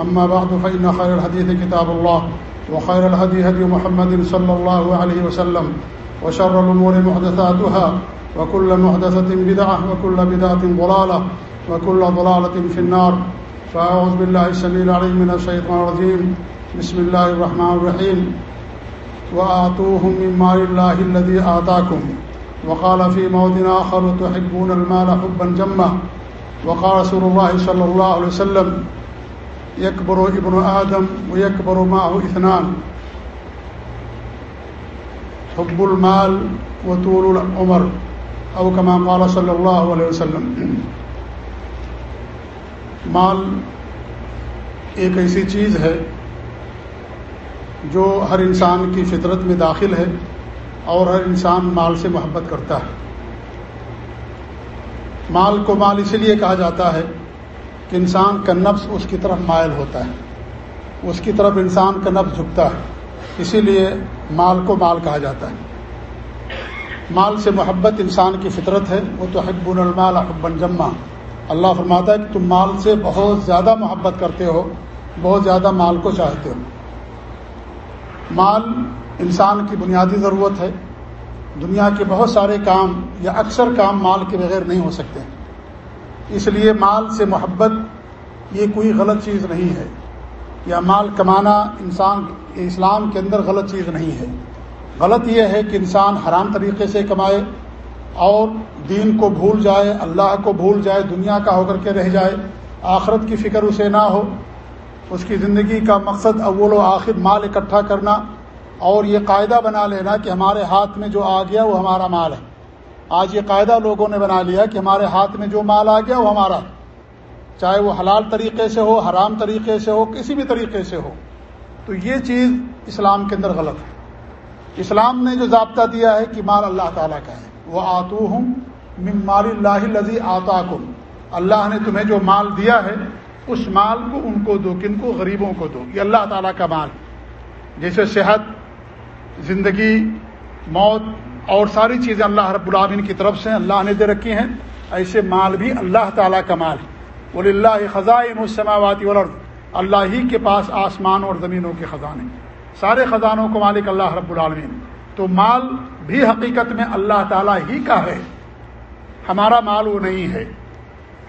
أما بعد، فإن خير الحديث كتاب الله، وخير الهدي هدي محمد صلى الله عليه وسلم، وشر الأمور محدثاتها، وكل محدثة بدعة، وكل بدعة ضلالة، وكل ضلالة في النار. فأعوذ بالله السميع العليم من الشيطان الرجيم. بسم الله الرحمن الرحيم. وآتوهم من مال الله الذي آتاكم. وقال في موضع آخر تحبون المال حبا جما. وقال رسول الله صلى الله عليه وسلم يكبر ابن آدم ويكبر معه اثنان. حب المال وطول العمر او كما قال صلی اللہ علیہ وسلم. مال ایک ایسی چیز ہے جو ہر انسان کی فطرت میں داخل ہے اور ہر انسان مال سے محبت کرتا ہے۔ مال کو مال اسی لیے کہا جاتا ہے کہ انسان کا نفس اس کی طرف مائل ہوتا ہے، اس کی طرف انسان کا نفس جھکتا ہے، اسی لیے مال کو مال کہا جاتا ہے۔ مال سے محبت انسان کی فطرت ہے، وہ تو حب المال حبن جمع اللہ فرماتا ہے کہ تم مال سے بہت زیادہ محبت کرتے ہو، بہت زیادہ مال کو چاہتے ہو۔ مال انسان کی بنیادی ضرورت ہے۔ دنیا کے بہت سارے کام یا اکثر کام مال کے بغیر نہیں ہو سکتے۔ اس لیے مال سے محبت یہ کوئی غلط چیز نہیں ہے یا مال کمانا انسان اسلام کے اندر غلط چیز نہیں ہے۔ غلط یہ ہے کہ انسان حرام طریقے سے کمائے اور دین کو بھول جائے، اللہ کو بھول جائے، دنیا کا ہو کر کے رہ جائے، آخرت کی فکر اسے نہ ہو۔ اس کی زندگی کا مقصد اول و آخر مال اکٹھا کرنا اور یہ قاعدہ بنا لینا کہ ہمارے ہاتھ میں جو آ گیا وہ ہمارا مال ہے۔ آج یہ قاعدہ لوگوں نے بنا لیا کہ ہمارے ہاتھ میں جو مال آ گیا وہ ہمارا چاہے وہ حلال طریقے سے ہو، حرام طریقے سے ہو، کسی بھی طریقے سے ہو۔ تو یہ چیز اسلام کے اندر غلط ہے۔ اسلام نے جو ضابطہ دیا ہے کہ مال اللہ تعالیٰ کا ہے۔ وہ آتو ہوں مال اللہ لذی آتا اللہ نے تمہیں جو مال دیا ہے، اس مال کو ان کو دو، کن کو؟ غریبوں کو دو۔ یہ اللہ تعالیٰ کا مال جیسے صحت، زندگی، موت اور ساری چیزیں اللہ رب العامن کی طرف سے اللہ نے دے رکھی ہیں۔ ایسے مال بھی اللہ تعالیٰ کا مال ہے۔ ولی اللہ خزائن السماواتی والارض اللہ ہی کے پاس آسمان اور زمینوں کے خزانے سارے خزانوں کو مالک اللہ رب العالمین۔ تو مال بھی حقیقت میں اللہ تعالیٰ ہی کا ہے۔ ہمارا مال وہ نہیں ہے۔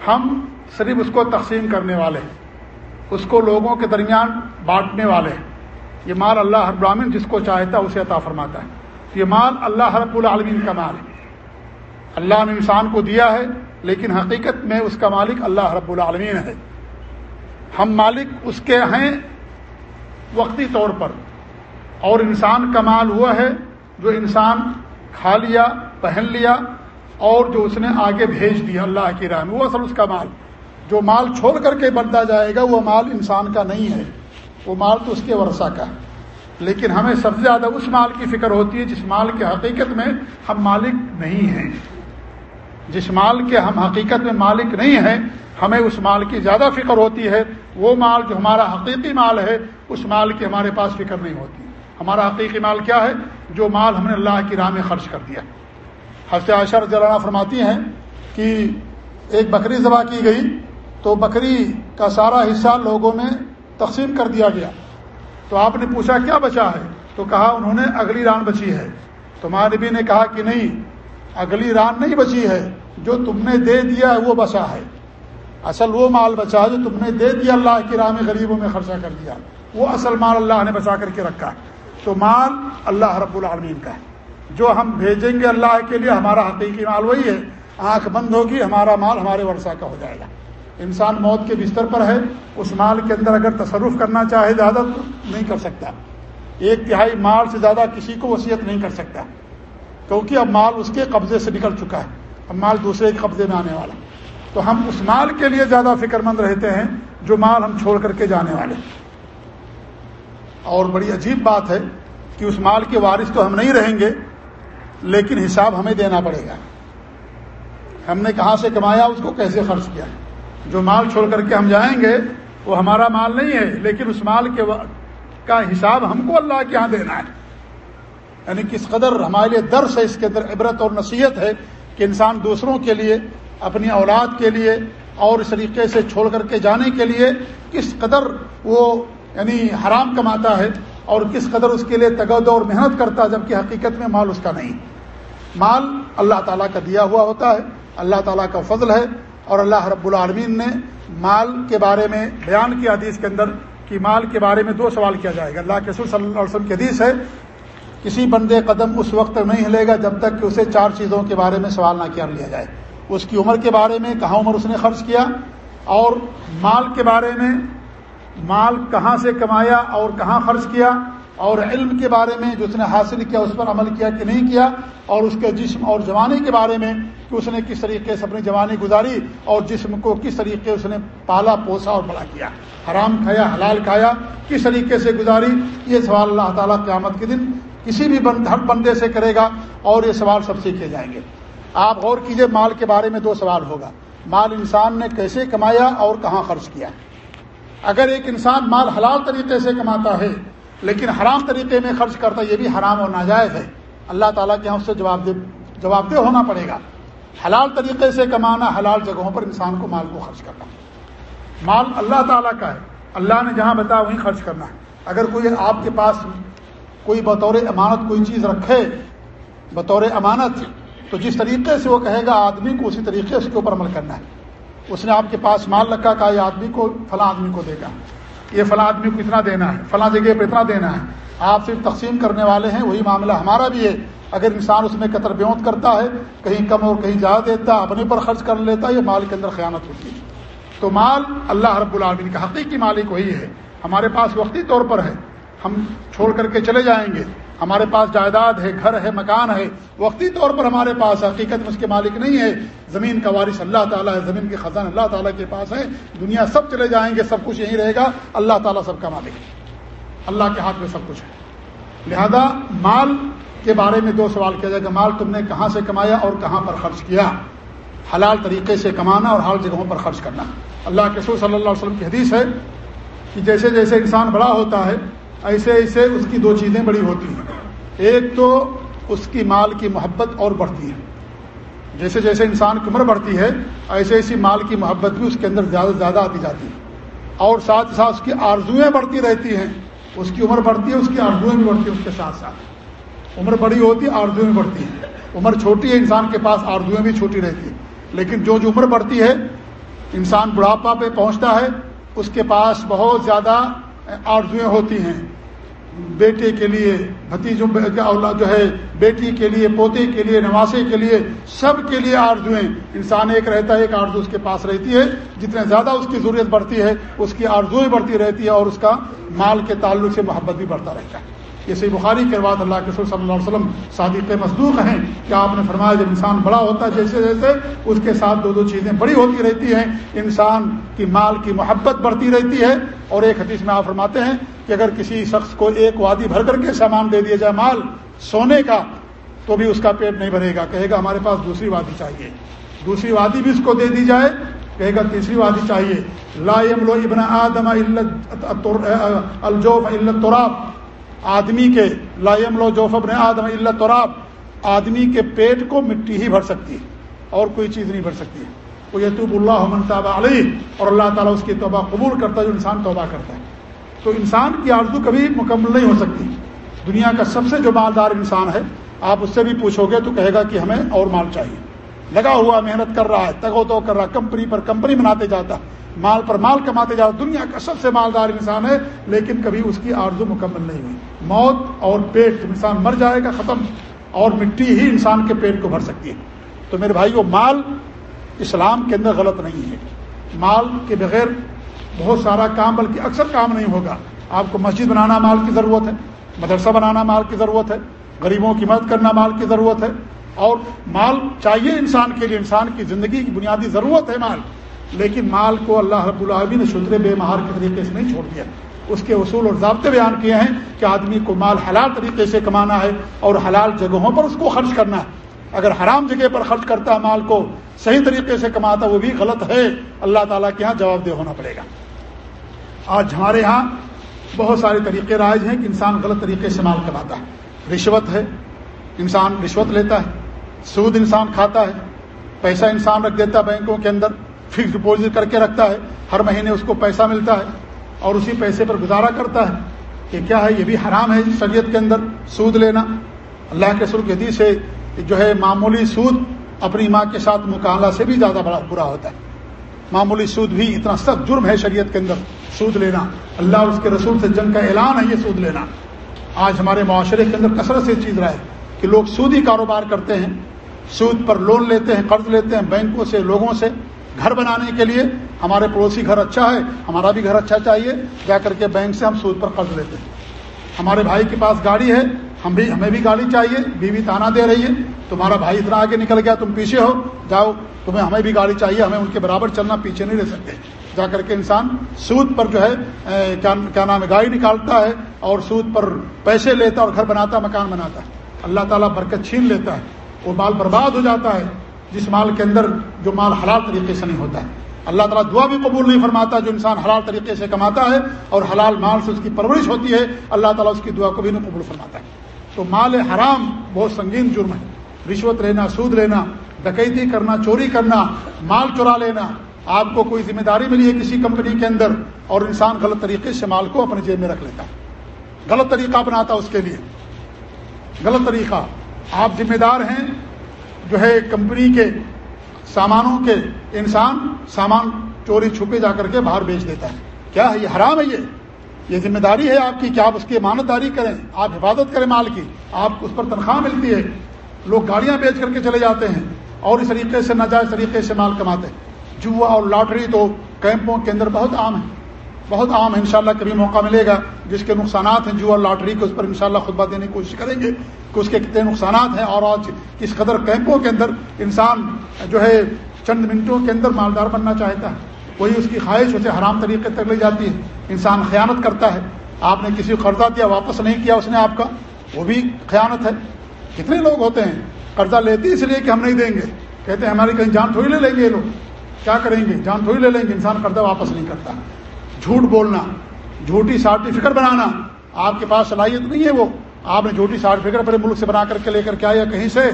ہم صرف اس کو تقسیم کرنے والے ہیں۔ اس کو لوگوں کے درمیان بانٹنے والے ہیں۔ یہ مال اللہ رب العالمین جس کو چاہتا ہے اسے عطا فرماتا ہے۔ یہ مال اللہ رب العالمین کا مال ہے۔ اللہ نے انسان کو دیا ہے، لیکن حقیقت میں اس کا مالک اللہ رب العالمین ہے۔ ہم مالک اس کے ہیں وقتی طور پر۔ اور انسان کا مال ہوا ہے جو انسان کھا لیا، پہن لیا، اور جو اس نے آگے بھیج دیا اللہ کی راہ میں۔ وہ اصل اس کا مال۔ جو مال چھوڑ کر کے بنتا جائے گا، وہ مال انسان کا نہیں ہے۔ وہ مال تو اس کے ورثہ کا ہے۔ لیکن ہمیں سب سے زیادہ اس مال کی فکر ہوتی ہے جس مال کی حقیقت میں ہم مالک نہیں ہیں۔ جس مال کے ہم حقیقت میں مالک نہیں ہیں، ہمیں اس مال کی زیادہ فکر ہوتی ہے۔ وہ مال جو ہمارا حقیقی مال ہے، اس مال کی ہمارے پاس فکر نہیں ہوتی۔ ہمارا حقیقی مال کیا ہے؟ جو مال ہم نے اللہ کی راہ میں خرچ کر دیا۔ حضرت عاشر جلانا فرماتی ہیں کہ ایک بکری ذبح کی گئی تو بکری کا سارا حصہ لوگوں میں تقسیم کر دیا گیا۔ تو آپ نے پوچھا کیا بچا ہے؟ تو کہا انہوں نے اگلی ران بچی ہے۔ تو ماں نبی نے کہا کہ نہیں، اگلی ران نہیں بچی ہے، جو تم نے دے دیا ہے وہ بچا ہے۔ اصل وہ مال بچا جو تم نے دے دیا اللہ کی راہ میں غریبوں میں خرچہ کر دیا۔ وہ اصل مال اللہ نے بچا کر کے رکھا۔ ہے تو مال اللہ رب العالمین کا ہے۔ جو ہم بھیجیں گے اللہ کے لیے، ہمارا حقیقی مال وہی ہے۔ آنکھ بند ہوگی، ہمارا مال ہمارے ورثہ کا ہو جائے گا۔ انسان موت کے بستر پر ہے، اس مال کے اندر اگر تصرف کرنا چاہے زیادہ تو نہیں کر سکتا۔ ایک تہائی مال سے زیادہ کسی کو وصیت نہیں کر سکتا۔ کیونکہ اب مال اس کے قبضے سے نکل چکا ہے۔ اب مال دوسرے کے قبضے میں آنے والا تو ہم اس مال کے لیے زیادہ فکر مند رہتے ہیں جو مال ہم چھوڑ کر کے جانے والے اور بڑی عجیب بات ہے کہ اس مال کے وارث تو ہم نہیں رہیں گے، لیکن حساب ہمیں دینا پڑے گا۔ ہم نے کہاں سے کمایا، اس کو کیسے خرچ کیا؟ جو مال چھوڑ کر کے ہم جائیں گے، وہ ہمارا مال نہیں ہے، لیکن اس مال کے کا حساب ہم کو اللہ کے یہاں دینا ہے۔ یعنی کس قدر ہمارے لیے درس ہے، اس کے اندر عبرت اور نصیحت ہے کہ انسان دوسروں کے لیے، اپنی اولاد کے لیے، اور اس طریقے سے چھوڑ کر کے جانے کے لیے کس قدر وہ یعنی حرام کماتا ہے، اور کس قدر اس کے لیے تگد اور محنت کرتا جبکہ حقیقت میں مال اس کا نہیں۔ مال اللہ تعالیٰ کا دیا ہوا ہوتا ہے، اللہ تعالیٰ کا فضل ہے اور اللہ رب العالمین نے مال کے بارے میں بیان کیا حدیث کے اندر کہ مال کے بارے میں دو سوال کیا جائے گا۔ اللہ کے صلی اللہ علیہ وسلم کی حدیث ہے، کسی بندے قدم اس وقت نہیں ہلے گا جب تک کہ اسے چار چیزوں کے بارے میں سوال نہ کیا لیا جائے۔ اس کی عمر کے بارے میں، کہاں عمر اس نے خرچ کیا، اور مال کے بارے میں، مال کہاں سے کمایا اور کہاں خرچ کیا اور علم کے بارے میں جو اس نے حاصل کیا، اس پر عمل کیا کہ نہیں کیا، اور اس کے جسم اور جوانی کے بارے میں کہ اس نے کس طریقے سے اپنی جوانی گزاری اور جسم کو کس طریقے اس نے پالا، پوسا اور بڑا کیا۔ حرام کھایا، حلال کھایا، کس طریقے سے گزاری، یہ سوال اللہ تعالیٰ قیامت کے دن کسی بھی بند ہر بندے سے کرے گا اور یہ سوال سب سے کیے جائیں گے۔ آپ غور کیجیے، مال کے بارے میں دو سوال ہوگا۔ مال انسان نے کیسے کمایا اور کہاں خرچ کیا؟ اگر ایک انسان مال حلال طریقے سے کماتا ہے لیکن حرام طریقے میں خرچ کرتا یہ بھی حرام اور ناجائز ہے۔ اللہ تعالیٰ کے یہاں اس سے جواب دہ جواب دہ ہونا پڑے گا۔ حلال طریقے سے کمانا حلال جگہوں پر انسان کو مال کو خرچ کرنا۔ مال اللہ تعالیٰ کا ہے۔ اللہ نے جہاں بتایا وہیں خرچ کرنا ہے۔ اگر کوئی آپ کے پاس کوئی بطور امانت کوئی چیز رکھے، بطور امانت، تو جس طریقے سے وہ کہے گا آدمی کو اسی طریقے سے کے اوپر عمل کرنا ہے۔ اس نے آپ کے پاس مال رکھا، کہا یہ آدمی کو، فلاں آدمی کو دے گا۔ یہ فلاں آدمی کو اتنا دینا ہے، فلاں جگہ پہ اتنا دینا ہے۔ آپ صرف تقسیم کرنے والے ہیں، وہی معاملہ ہمارا بھی ہے۔ اگر انسان اس میں قطر بیوت کرتا ہے، کہیں کم اور کہیں زیادہ دیتا، اپنے پر خرچ کر لیتا ہے یہ مال کے اندر خیانت ہوتی ہے۔ تو مال اللہ رب العالمین کا حقیقی مالک وہی ہے۔ ہمارے پاس وقتی طور پر ہے۔ ہم چھوڑ کر کے چلے جائیں گے۔ ہمارے پاس جائیداد ہے، گھر ہے، مکان ہے، وقتی طور پر ہمارے پاس حقیقت میں اس کے مالک نہیں ہے۔ زمین کا وارث اللہ تعالیٰ ہے، زمین کے خزان اللہ تعالیٰ کے پاس ہے دنیا سب چلے جائیں گے، سب کچھ یہیں رہے گا۔ اللہ تعالیٰ سب کا مالک ہے۔ اللہ کے ہاتھ میں سب کچھ ہے۔ لہذا مال کے بارے میں دو سوال کیا جائے گا۔ مال تم نے کہاں سے کمایا اور کہاں پر خرچ کیا؟ حلال طریقے سے کمانا اور حال جگہوں پر خرچ کرنا۔ اللہ کے سور صلی اللہ علیہ وسلم کی حدیث ہے کہ جیسے جیسے انسان بڑا ہوتا ہے ایسے ایسے اس کی دو چیزیں بڑی ہوتی ہیں۔ ایک تو اس کی مال کی محبت اور بڑھتی ہے۔ جیسے جیسے انسان کی عمر بڑھتی ہے، ایسے ایسی مال کی محبت بھی اس کے اندر زیادہ سے زیادہ آتی جاتی ہے۔ اور ساتھ ساتھ اس کی آرزوئیں بڑھتی رہتی ہیں۔ اس کی عمر بڑھتی ہے، اس کی آرزوئیں بھی بڑھتی ہیں اس کے ساتھ ساتھ۔ عمر بڑی ہوتی ہے، آرزوئیں بڑھتی ہیں۔ عمر چھوٹی ہے، انسان کے پاس آرزوئیں بھی چھوٹی رہتی ہیں۔ لیکن جو جو عمر بڑھتی ہے، انسان بڑھاپا پہ پہنچتا ہے، اس کے پاس بہت زیادہ آرزوئیں ہوتی ہیں۔ بیٹے کے لیے، بھتیجوں اولاد جو ہے، بیٹی کے لیے، پوتے کے لیے نواسے کے لیے، سب کے لیے آرزویں انسان ایک رہتا ہے، ایک آرزو اس کے پاس رہتی ہے۔ جتنے زیادہ اس کی ضرورت بڑھتی ہے، اس کی آرزویں بڑھتی رہتی ہے اور اس کا مال کے تعلق سے محبت بھی بڑھتا رہتا ہے۔ یہ سی بخاری کے بعد اللہ کے صلی اللہ علیہ وسلم صادق مصدوق ہیں کہ آپ نے فرمایا جب انسان بڑا ہوتا ہے جیسے جیسے اس کے ساتھ دو دو چیزیں بڑی ہوتی رہتی ہیں، انسان کی مال کی محبت بڑھتی رہتی ہے اور ایک حدیث میں آپ فرماتے ہیں کہ اگر کسی شخص کو ایک وادی بھر کر کے سامان دے دیا جائے مال سونے کا، تو بھی اس کا پیٹ نہیں بھرے گا۔ کہے گا ہمارے پاس دوسری وادی چاہیے۔ دوسری وادی بھی اس کو دے دی جائے، کہے گا تیسری وادی چاہیے۔ لا لو ابن آدم الجوف التراب۔ آدمی کے لائم لو جوف ابن آدم اللہ تراب، آدمی کے پیٹ کو مٹی ہی بھر سکتی ہے، اور کوئی چیز نہیں بھر سکتی ہے۔ وہ یتوب اللہ منطاب علی اور اللہ تعالیٰ اس کی توبہ قبول کرتا ہے جو انسان توبہ کرتا ہے۔ تو انسان کی آرزو کبھی مکمل نہیں ہو سکتی۔ دنیا کا سب سے جو مالدار انسان ہے، آپ اس سے بھی پوچھو گے تو کہے گا کہ ہمیں اور مال چاہیے۔ لگا ہوا محنت کر رہا ہے، تگو تو کر رہا کمپنی پر کمپنی بناتے جاتا ہے۔ مال پر مال کماتے جاتا دنیا کا سب سے مالدار انسان ہے، لیکن کبھی اس کی آرزو مکمل نہیں ہوئی۔ موت اور پیٹ انسان مر جائے گا ختم، اور مٹی ہی انسان کے پیٹ کو بھر سکتی ہے۔ تو میرے بھائی وہ مال اسلام کے اندر غلط نہیں ہے۔ مال کے بغیر بہت سارا کام، بلکہ اکثر کام نہیں ہوگا۔ آپ کو مسجد بنانا مال کی ضرورت ہے، مدرسہ بنانا مال کی ضرورت ہے، غریبوں کی مدد کرنا مال کی ضرورت ہے۔ اور مال چاہیے انسان کے لیے، انسان کی زندگی کی بنیادی ضرورت ہے مال۔ لیکن مال کو اللہ رب العبی نے شدر بے مہار کے طریقے سے نہیں چھوڑ دیا۔ اس کے اصول اور ضابطے بیان کیے ہیں کہ آدمی کو مال حلال طریقے سے کمانا ہے اور حلال جگہوں پر اس کو خرچ کرنا ہے۔ اگر حرام جگہ پر خرچ کرتا ہے مال کو صحیح طریقے سے کماتا، وہ بھی غلط ہے۔ اللہ تعالیٰ کے یہاں جواب دہ ہونا پڑے گا۔ آج ہمارے یہاں بہت سارے طریقے رائج ہیں کہ انسان غلط طریقے سے مال کماتا ہے۔ رشوت ہے۔ انسان رشوت لیتا ہے۔ سود انسان کھاتا ہے، پیسہ انسان رکھ دیتا ہے بینکوں کے اندر، فکس ڈپوزٹ کر کے رکھتا ہے، ہر مہینے اس کو پیسہ ملتا ہے اور اسی پیسے پر گزارا کرتا ہے۔ کہ کیا ہے؟ یہ بھی حرام ہے شریعت کے اندر سود لینا۔ اللہ کے سر حدیث سے جو ہے معمولی سود اپنی ماں کے ساتھ مقابلہ سے بھی زیادہ بڑا برا ہوتا ہے۔ معمولی سود بھی اتنا سخت جرم ہے شریعت کے اندر سود لینا۔ اللہ اور اس کے رسول سے جنگ کا اعلان ہے یہ سود لینا۔ آج ہمارے معاشرے کے اندر کثرت سے چیز رہا ہے۔ کہ لوگ سودی کاروبار کرتے ہیں، سود پر لون لیتے ہیں، قرض لیتے ہیں بینکوں سے، لوگوں سے گھر بنانے کے لیے ہمارے پڑوسی گھر اچھا ہے، ہمارا بھی گھر اچھا چاہیے، جا کر کے بینک سے ہم سود پر قرض لیتے ہیں۔ ہمارے بھائی کے پاس گاڑی ہے، ہم بھی، ہمیں بھی گاڑی چاہیے، بیوی تانا دے رہی ہے، تمہارا بھائی اتنا آگے نکل گیا، تم پیچھے ہو، جاؤ، تمہیں ہمیں بھی گاڑی چاہیے، ہمیں ان کے برابر چلنا پیچھے نہیں رہ سکتے۔ جا کر کے انسان سود پر جو ہے کیا نام ہے، گاڑی نکالتا ہے اور سود پر پیسے لیتا اور گھر بناتا، مکان بناتا۔ ہے اللہ تعالیٰ برکت چھین لیتا ہے، وہ مال برباد ہو جاتا ہے۔ جس مال کے اندر جو مال حلال طریقے سے نہیں ہوتا ہے۔ اللہ تعالیٰ دعا بھی قبول نہیں فرماتا، جو انسان حلال طریقے سے کماتا ہے اور حلال مال سے اس کی پرورش ہوتی ہے، اللہ تعالیٰ اس کی دعا کو بھی نہیں قبول فرماتا ہے۔ تو مال حرام، بہت سنگین جرم ہے۔ رشوت لینا، سود لینا، ڈکیتی کرنا، چوری کرنا، مال چرا لینا، آپ کو کوئی ذمہ داری ملی ہے کسی کمپنی کے اندر اور انسان غلط طریقے سے مال کو اپنے جیب میں رکھ لیتا ہے۔ غلط طریقہ اپناتا اس کے لیے۔ غلط طریقہ۔ آپ ذمہ دار ہیں، جو ہے کمپنی کے سامانوں کے انسان سامان چوری چھپے جا کر کے باہر بیچ دیتا ہے۔ کیا ہے یہ حرام ہے یہ؟ یہ ذمہ داری ہے آپ کی کہ آپ اس کی امانت داری کریں، آپ حفاظت کریں مال کی۔ آپ اس پر تنخواہ ملتی ہے۔ لوگ گاڑیاں بیچ کر کے چلے جاتے ہیں اور اس طریقے سے ناجائز طریقے سے مال کماتے ہیں۔ جوا اور لاٹری تو کیمپوں کے اندر بہت عام ہے بہت عام ہے، انشاءاللہ کبھی موقع ملے گا جس کے نقصانات ہیں، جو اور لاٹری کے اس پر انشاءاللہ خطبہ دینے کی کوشش کریں گے کہ اس کے کتنے نقصانات ہیں اور آج کس قدر کیمپوں کے اندر انسان جو ہے چند منٹوں کے اندر مالدار بننا چاہتا ہے۔ وہی اس کی خواہش اسے حرام طریقے تک لے جاتی ہے۔ انسان خیانت کرتا ہے۔ آپ نے کسی کو قرضہ دیا، واپس نہیں کیا اس نے آپ کا، وہ بھی خیانت ہے۔ کتنے لوگ ہوتے ہیں، قرضہ لیتے اس لیے کہ ہم نہیں دیں گے۔ کہتے ہیں ہماری کہیں جان تھوڑی لے لیں گے یہ لوگ۔ کیا کریں گے؟ جان تھوڑی لے لیں گے، انسان قرضہ واپس نہیں کرتا۔ جھوٹ بولنا، جھوٹی سرٹیفکیٹ بنانا، آپ کے پاس صلاحیت نہیں ہے وہ۔ آپ نے جھوٹی سرٹیفکیٹ اپنے ملک سے بنا کر کے لے کر کے آیا کہیں سے،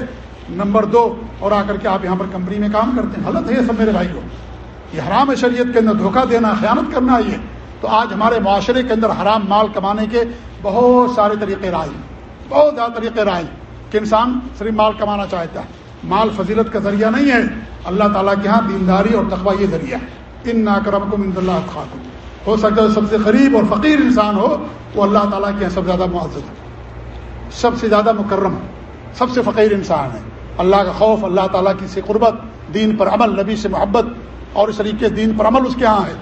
نمبر دو، اور آ کر کے آپ یہاں پر کمپنی میں کام کرتے ہیں۔ غلط ہے یہ سب میرے بھائی کو۔ یہ حرام ہے شریعت کے اندر دھوکہ دینا، خیانت کرنا یہ۔ تو آج ہمارے معاشرے کے اندر حرام مال کمانے کے بہت سارے طریقے رائے بہت زیادہ طریقے رائے کہ انسان صرف مال کمانا چاہتا ہے۔ مال فضیلت کا ذریعہ نہیں ہے۔ اللہ تعالیٰ کے یہاں دینداری اور تقوی یہ ذریعہ ہے۔ ان ناکرم کو مند اللہ خاتون ہو سکتا ہے سب سے غریب اور فقیر انسان ہو وہ اللہ تعالیٰ کے سب سے زیادہ معذد ہے۔ سب سے زیادہ مکرم، سب سے فقیر انسان ہے۔ اللہ کا خوف، اللہ تعالیٰ کی سے قربت، دین پر عمل، نبی سے محبت، اور اس طریقے دین پر عمل اس کے ہاں ہے۔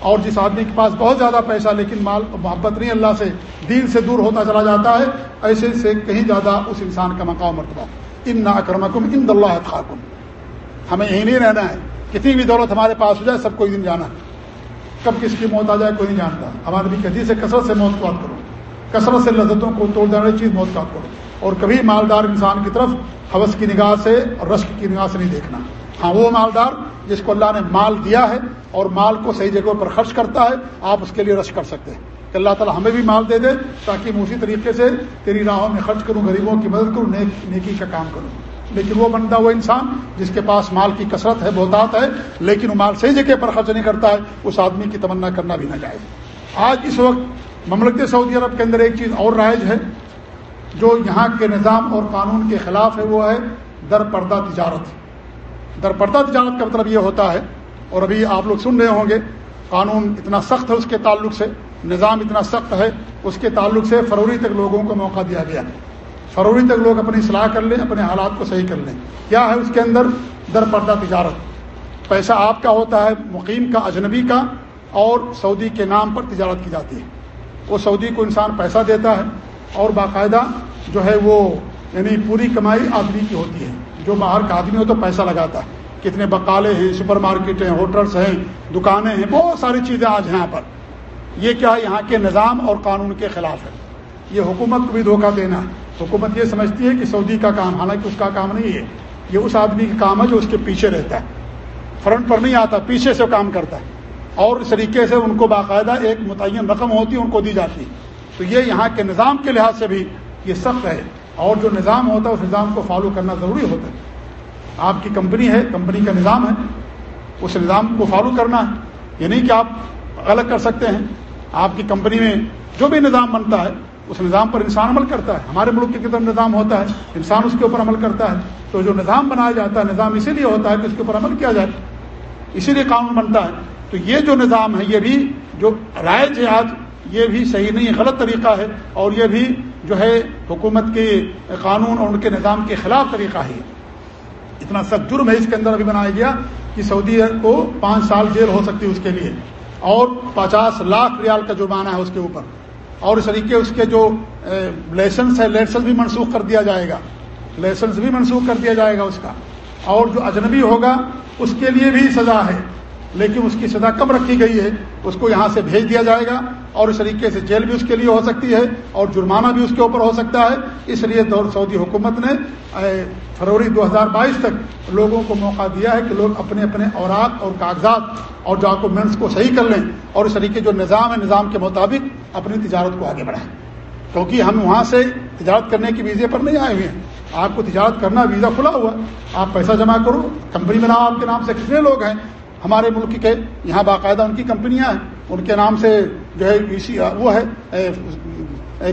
اور جس آدمی کے پاس بہت زیادہ پیسہ لیکن مال محبت نہیں، اللہ سے دین سے دور ہوتا چلا جاتا ہے، ایسے سے کہیں زیادہ اس انسان کا مقام مرتبہ۔ ان نا کرمکم ان اللہ خاکم ہمیں یہی نہیں رہنا ہے۔ کتنی بھی دولت ہمارے پاس ہو جائے، سب کو ایک دن جانا ہے۔ کب کس کی موت آ جائے کوئی نہیں جانتا۔ ہمارے بھی کدی سے کثرت سے موت کو یاد کرو۔ کثرت سے لذتوں کو توڑ دینے چیز موت کا کرو۔ اور کبھی مالدار انسان کی طرف حوث کی نگاہ سے اور رشک کی نگاہ سے نہیں دیکھنا۔ ہاں وہ مالدار جس کو اللہ نے مال دیا ہے اور مال کو صحیح جگہوں پر خرچ کرتا ہے، آپ اس کے لیے رش کر سکتے ہیں۔ کہ اللہ تعالیٰ ہمیں بھی مال دے دے تاکہ میں اسی طریقے سے تیری راہوں میں خرچ کروں، غریبوں کی مدد کروں نیکی کا کام کروں۔ لیکن وہ بنتا وہ انسان جس کے پاس مال کی کثرت ہے، بہتات ہے، لیکن وہ مال صحیح جگہ پر خرچ نہیں کرتا ہے، اس آدمی کی تمنا کرنا بھی نہ جائے۔ آج اس وقت مملکت سعودی عرب کے اندر ایک چیز اور رائج ہے، جو یہاں کے نظام اور قانون کے خلاف ہے، وہ ہے در پردہ تجارت۔ در پردہ تجارت کا مطلب یہ ہوتا ہے، اور ابھی آپ لوگ سن رہے ہوں گے، قانون اتنا سخت ہے اس کے تعلق سے، نظام اتنا سخت ہے، اس کے تعلق سے فروری تک لوگوں کو موقع دیا گیا۔ فروری تک لوگ اپنی اصلاح کر لیں، اپنے حالات کو صحیح کر لیں۔ کیا ہے اس کے اندر؟ در پردہ تجارت۔ پیسہ آپ کا ہوتا ہے، مقیم کا، اجنبی کا، اور سعودی کے نام پر تجارت کی جاتی ہے۔ وہ سعودی کو انسان پیسہ دیتا ہے اور باقاعدہ جو ہے وہ یعنی پوری کمائی آدمی کی ہوتی ہے۔ جو باہر کا آدمی ہو تو پیسہ لگاتا ہے۔ کتنے بکالے ہیں، سپر مارکیٹ ہیں ہوٹلس ہیں، دکانیں ہیں، بہت ساری چیزیں آج یہاں پر۔ یہ کیا یہاں کے نظام اور قانون کے خلاف ہے؟ یہ حکومت کو بھی دھوکہ دینا ہے۔ حکومت یہ سمجھتی ہے کہ سعودی کا کام، حالانکہ اس کا کام نہیں ہے، یہ اس آدمی کا کام ہے جو اس کے پیچھے رہتا ہے۔ فرنٹ پر نہیں آتا، پیچھے سے کام کرتا ہے۔ اور اس طریقے سے ان کو باقاعدہ ایک متعین رقم ہوتی ہے، ان کو دی جاتی ہے۔ تو یہ یہاں کے نظام کے لحاظ سے بھی یہ سخت ہے۔ اور جو نظام ہوتا ہے، اس نظام کو فالو کرنا ضروری ہوتا ہے۔ آپ کی کمپنی ہے، کمپنی کا نظام ہے۔ اس نظام کو فالو کرنا ہے۔ یہ نہیں کہ آپ غلط کر سکتے ہیں۔ آپ کی کمپنی میں جو بھی نظام بنتا ہے اس نظام پر انسان عمل کرتا ہے۔ ہمارے ملک کے کتنا نظام ہوتا ہے، انسان اس کے اوپر عمل کرتا ہے۔ تو جو نظام بنایا جاتا ہے، نظام اسی لیے ہوتا ہے کہ اس کے اوپر عمل کیا جائے۔ اسی لیے قانون بنتا ہے۔ تو یہ جو نظام ہے، یہ بھی جو رائج ہے آج یہ بھی صحیح نہیں، غلط طریقہ ہے۔ اور یہ بھی جو ہے حکومت کے قانون اور ان کے نظام کے خلاف طریقہ ہے۔ اتنا سخت جرم ہے اس کے اندر ابھی بنایا گیا کہ سعودی کو پانچ سال جیل ہو سکتی ہے اس کے لیے۔ اور پچاس لاکھ ریال کا جرمانہ ہے اس کے اوپر۔ اور اس طریقے اس کے جو لائسنس ہے لائسنس بھی منسوخ کر دیا جائے گا۔ لائسنس بھی منسوخ کر دیا جائے گا اس کا۔ اور جو اجنبی ہوگا، اس کے لیے بھی سزا ہے۔ لیکن اس کی سزا کم رکھی گئی ہے، اس کو یہاں سے بھیج دیا جائے گا۔ اور اس طریقے سے جیل بھی اس کے لیے ہو سکتی ہے اور جرمانہ بھی اس کے اوپر ہو سکتا ہے۔ اس لیے دور سعودی حکومت نے فروری دو ہزار بائیس تک لوگوں کو موقع دیا ہے کہ لوگ اپنے اپنے اوراق اور کاغذات اور ڈاکومنٹس کو صحیح کر لیں۔ اور اس طریقے جو نظام ہے، نظام کے مطابق اپنی تجارت کو آگے بڑھائیں۔ کیونکہ ہم وہاں سے تجارت کرنے کی ویزے پر نہیں آئے ہوئے ہیں۔ آپ کو تجارت کرنا ویزا کھلا ہوا آپ پیسہ جمع کرو۔ کمپنی میں نام آپ کے نام سے کتنے لوگ ہیں؟ ہمارے ملک کے یہاں باقاعدہ ان کی کمپنیاں ہیں۔ ان کے نام سے جو ہے وہ ہے۔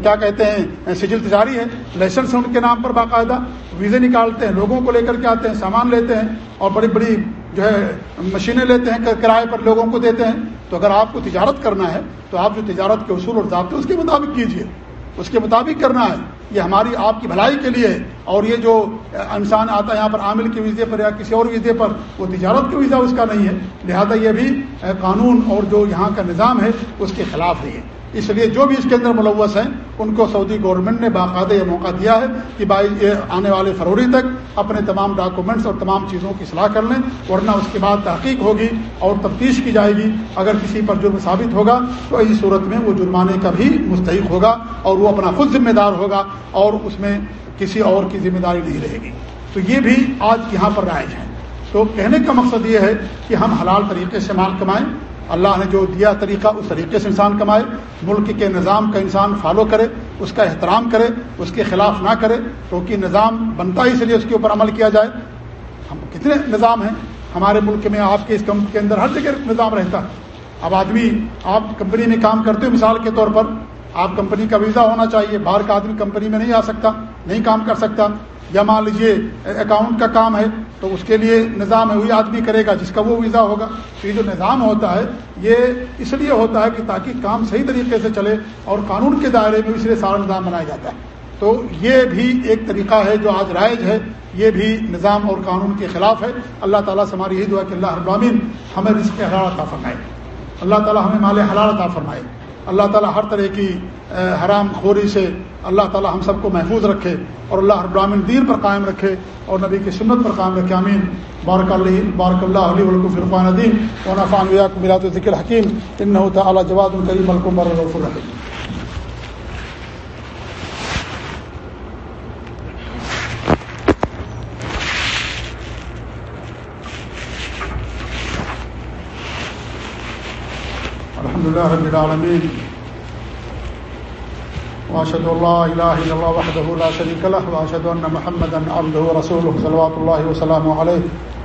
کیا کہتے ہیں؟ سجل تجاری ہے۔ لائسنس ان کے نام پر باقاعدہ۔ ویزے نکالتے ہیں۔ لوگوں کو لے کر کے آتے ہیں، سامان لیتے ہیں اور بڑی بڑی جو ہے مشینیں لیتے ہیں کرائے پر لوگوں کو دیتے ہیں۔ تو اگر آپ کو تجارت کرنا ہے تو آپ جو تجارت کے اصول اور ضابطے اس کے مطابق کیجیے اس کے مطابق کرنا ہے۔ یہ ہماری آپ کی بھلائی کے لیے اور یہ جو انسان آتا ہے یہاں پر عامل کے ویزے پر یا کسی اور ویزے پر، وہ تجارت کے ویزا اس کا نہیں ہے۔ لہذا یہ بھی قانون اور جو یہاں کا نظام ہے، اس کے خلاف نہیں ہے۔ اس لیے جو بھی اس کے اندر ملوث ہیں، ان کو سعودی گورنمنٹ نے باقاعدہ یہ موقع دیا ہے کہ بھائی یہ آنے والے فروری تک اپنے تمام ڈاکومنٹس اور تمام چیزوں کی صلاح کر لیں، ورنہ اس کے بعد تحقیق ہوگی اور تفتیش کی جائے گی۔ اگر کسی پر جرم ثابت ہوگا تو اس صورت میں وہ جرمانے کا بھی مستحق ہوگا اور وہ اپنا خود ذمہ دار ہوگا اور اس میں کسی اور کی ذمہ داری نہیں رہے گی۔ تو یہ بھی آج یہاں پر رائج ہے۔ تو کہنے کا مقصد یہ ہے کہ ہم حلال طریقے سے مال کمائیں اللہ نے جو دیا طریقہ اس طریقے سے انسان کمائے، ملک کے نظام کا انسان فالو کرے، اس کا احترام کرے، اس کے خلاف نہ کرے، کیونکہ نظام بنتا ہی اس لیے اس کے اوپر عمل کیا جائے۔ ہم کتنے نظام ہیں؟ ہمارے ملک میں آپ کے اس کمپنی کے اندر ہر جگہ نظام رہتا ہے۔ اب آدمی، آپ کمپنی میں کام کرتے ہو مثال کے طور پر، آپ کمپنی کا ویزا ہونا چاہیے، باہر کا آدمی کمپنی میں نہیں آ سکتا، نہیں کام کر سکتا۔ یا مان لیجیے اکاؤنٹ کا کام ہے تو اس کے لیے نظام ہے، وہی آدمی کرے گا، جس کا وہ ویزا ہوگا۔ تو یہ جو نظام ہوتا ہے، یہ اس لیے ہوتا ہے کہ تاکہ کام صحیح طریقے سے چلے اور قانون کے دائرے میں اس لیے سارا نظام بنایا جاتا ہے۔ تو یہ بھی ایک طریقہ ہے جو آج رائج ہے۔ یہ بھی نظام اور قانون کے خلاف ہے۔ اللہ تعالیٰ سے ہماری یہی دعا کہ اللہ ابامین ہمیں رزق حلال عطا فرمائے۔ اللہ تعالیٰ ہمیں مال حلال عطا فرمائے۔ اللہ تعالیٰ ہر طرح کی حرام خوری سے اللہ تعالیٰ ہم سب کو محفوظ رکھے اور اللہ ابراہین دین پر قائم رکھے اور نبی کی سنت پر قائم رکھے امین بارک اللہ بارک اللہ علیہ ولکم فرقان الدین و نفان میرات ذکر حکیم ان لله رب العالمين. وأشهد الله إله إلا الله وحده لا شريك له، وأشهد أن محمدا عبده ورسوله صلوات الله وسلامه عليه،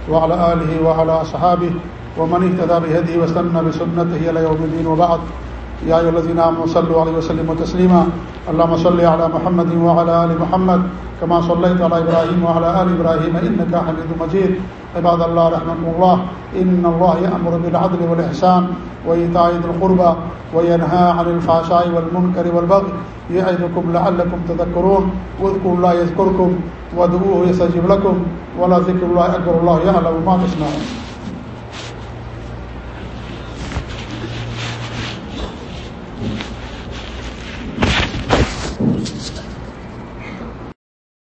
وعلى آله وعلى أصحابه، ومن اهتدى بهديه واستنى بسنته إلى يوم الدين وبعد. يا ايها الذين امنوا صلوا عليه وسلموا تسليما. اللهم صل على محمد وعلى ال محمد كما صليت على ابراهيم وعلى ال ابراهيم انك حميد مجيد. عباد اللہ رحمۃ اللہ ان اللہ امر بالعدل والحسان و عطاء القربہ و عن الفحشاء والمنكر والبغي يعظكم لعلكم تذكرون. واذكروا الله يذكركم وادعوه يستجب لكم. ولا ذكر الله اكبر الله يعلم ما تصنعون.